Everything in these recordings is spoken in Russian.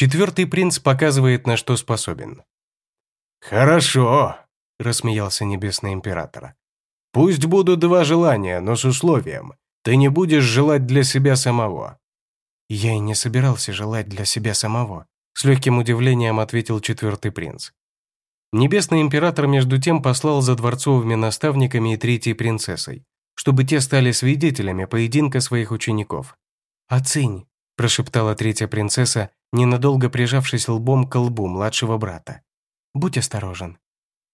Четвертый принц показывает, на что способен. «Хорошо», – рассмеялся Небесный Император. «Пусть будут два желания, но с условием. Ты не будешь желать для себя самого». «Я и не собирался желать для себя самого», – с легким удивлением ответил четвертый принц. Небесный Император между тем послал за дворцовыми наставниками и третьей принцессой, чтобы те стали свидетелями поединка своих учеников. «Оцень», – прошептала третья принцесса, ненадолго прижавшись лбом к лбу младшего брата. «Будь осторожен».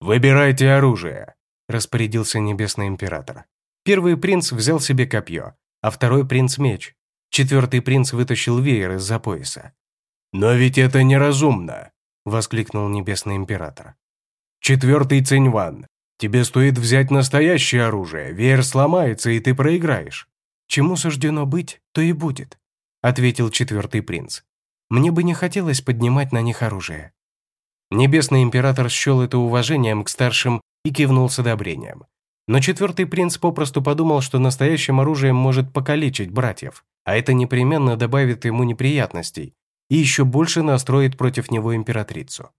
«Выбирайте оружие», – распорядился Небесный Император. Первый принц взял себе копье, а второй принц – меч. Четвертый принц вытащил веер из-за пояса. «Но ведь это неразумно!» – воскликнул Небесный Император. «Четвертый Циньван, Тебе стоит взять настоящее оружие, веер сломается, и ты проиграешь». «Чему суждено быть, то и будет», — ответил четвертый принц. «Мне бы не хотелось поднимать на них оружие». Небесный император счел это уважением к старшим и кивнул с одобрением. Но четвертый принц попросту подумал, что настоящим оружием может покалечить братьев, а это непременно добавит ему неприятностей и еще больше настроит против него императрицу.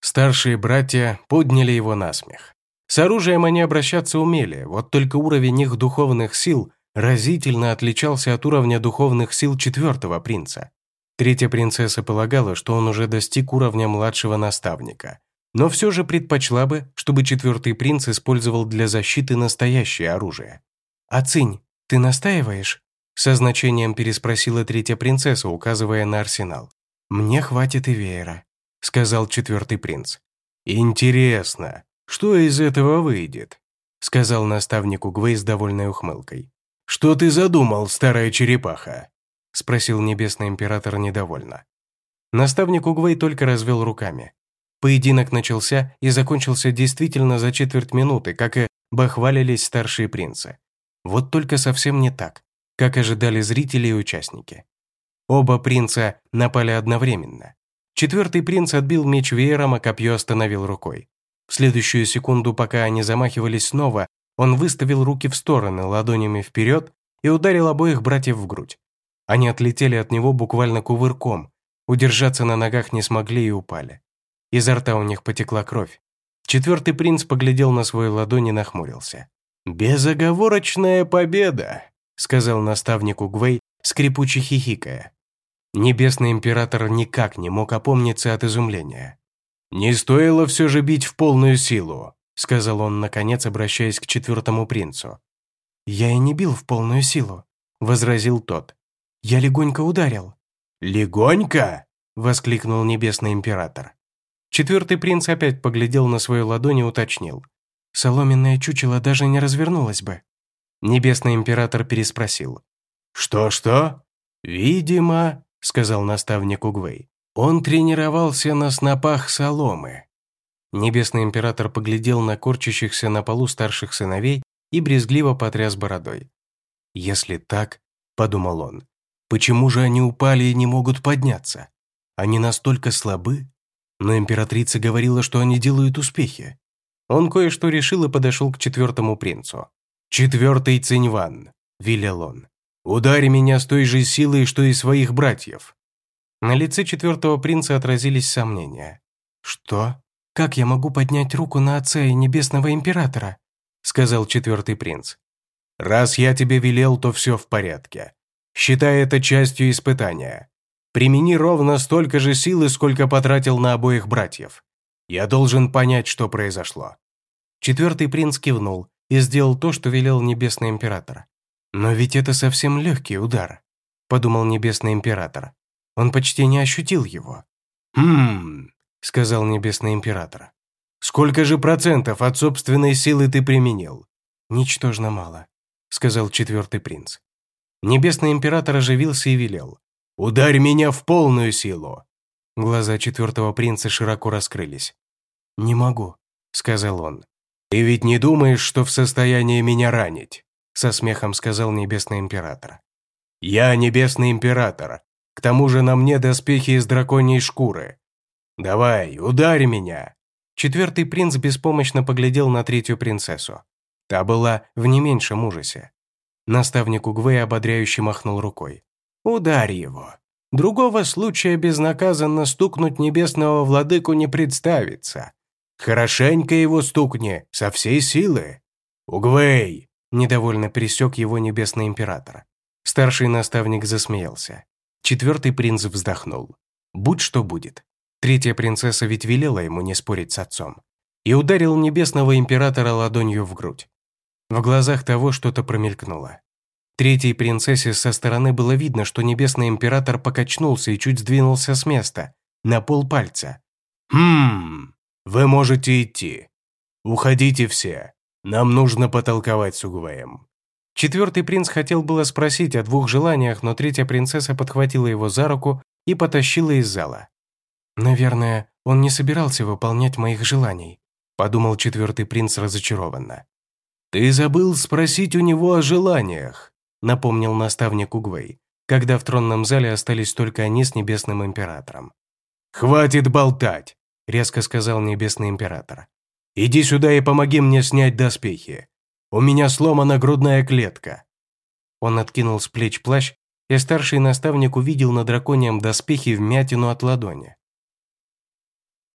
Старшие братья подняли его на смех. С оружием они обращаться умели, вот только уровень их духовных сил разительно отличался от уровня духовных сил четвертого принца. Третья принцесса полагала, что он уже достиг уровня младшего наставника, но все же предпочла бы, чтобы четвертый принц использовал для защиты настоящее оружие. «Ацинь, ты настаиваешь?» Со значением переспросила третья принцесса, указывая на арсенал. «Мне хватит и веера», — сказал четвертый принц. «Интересно», «Что из этого выйдет?» — сказал наставнику Гвей с довольной ухмылкой. «Что ты задумал, старая черепаха?» — спросил Небесный Император недовольно. Наставник Угвей только развел руками. Поединок начался и закончился действительно за четверть минуты, как и бахвалились старшие принцы. Вот только совсем не так, как ожидали зрители и участники. Оба принца напали одновременно. Четвертый принц отбил меч веером, а копье остановил рукой. В следующую секунду, пока они замахивались снова, он выставил руки в стороны, ладонями вперед, и ударил обоих братьев в грудь. Они отлетели от него буквально кувырком, удержаться на ногах не смогли и упали. Изо рта у них потекла кровь. Четвертый принц поглядел на свою ладонь и нахмурился. «Безоговорочная победа», — сказал наставнику Гвей, скрипуче хихикая. Небесный император никак не мог опомниться от изумления. «Не стоило все же бить в полную силу», — сказал он, наконец, обращаясь к четвертому принцу. «Я и не бил в полную силу», — возразил тот. «Я легонько ударил». «Легонько?» — воскликнул Небесный Император. Четвертый принц опять поглядел на свою ладонь и уточнил. «Соломенное чучело даже не развернулось бы». Небесный Император переспросил. «Что-что?» «Видимо», — сказал наставник Угвей. Он тренировался на снопах соломы. Небесный император поглядел на корчащихся на полу старших сыновей и брезгливо потряс бородой. «Если так, — подумал он, — почему же они упали и не могут подняться? Они настолько слабы? Но императрица говорила, что они делают успехи. Он кое-что решил и подошел к четвертому принцу. «Четвертый Циньван», — велел он, — «ударь меня с той же силой, что и своих братьев. На лице четвертого принца отразились сомнения. «Что? Как я могу поднять руку на отца и небесного императора?» сказал четвертый принц. «Раз я тебе велел, то все в порядке. Считай это частью испытания. Примени ровно столько же силы, сколько потратил на обоих братьев. Я должен понять, что произошло». Четвертый принц кивнул и сделал то, что велел небесный император. «Но ведь это совсем легкий удар», – подумал небесный император. Он почти не ощутил его. «Хм...» — сказал Небесный Император. «Сколько же процентов от собственной силы ты применил?» «Ничтожно мало», — сказал четвертый принц. Небесный Император оживился и велел. «Ударь меня в полную силу!» Глаза четвертого принца широко раскрылись. «Не могу», — сказал он. «Ты ведь не думаешь, что в состоянии меня ранить?» со смехом сказал Небесный Император. «Я Небесный Император, к тому же на мне доспехи из драконьей шкуры. Давай, ударь меня!» Четвертый принц беспомощно поглядел на третью принцессу. Та была в не меньшем ужасе. Наставник Угвей ободряюще махнул рукой. «Ударь его. Другого случая безнаказанно стукнуть небесного владыку не представится. Хорошенько его стукни, со всей силы. Угвей!» – недовольно пересек его небесный император. Старший наставник засмеялся. Четвертый принц вздохнул. Будь что будет. Третья принцесса ведь велела ему не спорить с отцом. И ударил небесного императора ладонью в грудь. В глазах того что-то промелькнуло. Третьей принцессе со стороны было видно, что небесный император покачнулся и чуть сдвинулся с места, на полпальца. «Хм, вы можете идти. Уходите все. Нам нужно потолковать с Угвеем». Четвертый принц хотел было спросить о двух желаниях, но третья принцесса подхватила его за руку и потащила из зала. «Наверное, он не собирался выполнять моих желаний», подумал четвертый принц разочарованно. «Ты забыл спросить у него о желаниях», напомнил наставник Угвей, когда в тронном зале остались только они с Небесным Императором. «Хватит болтать!» – резко сказал Небесный Император. «Иди сюда и помоги мне снять доспехи. У меня сломана грудная клетка». Он откинул с плеч плащ, и старший наставник увидел на драконьем доспехе вмятину от ладони.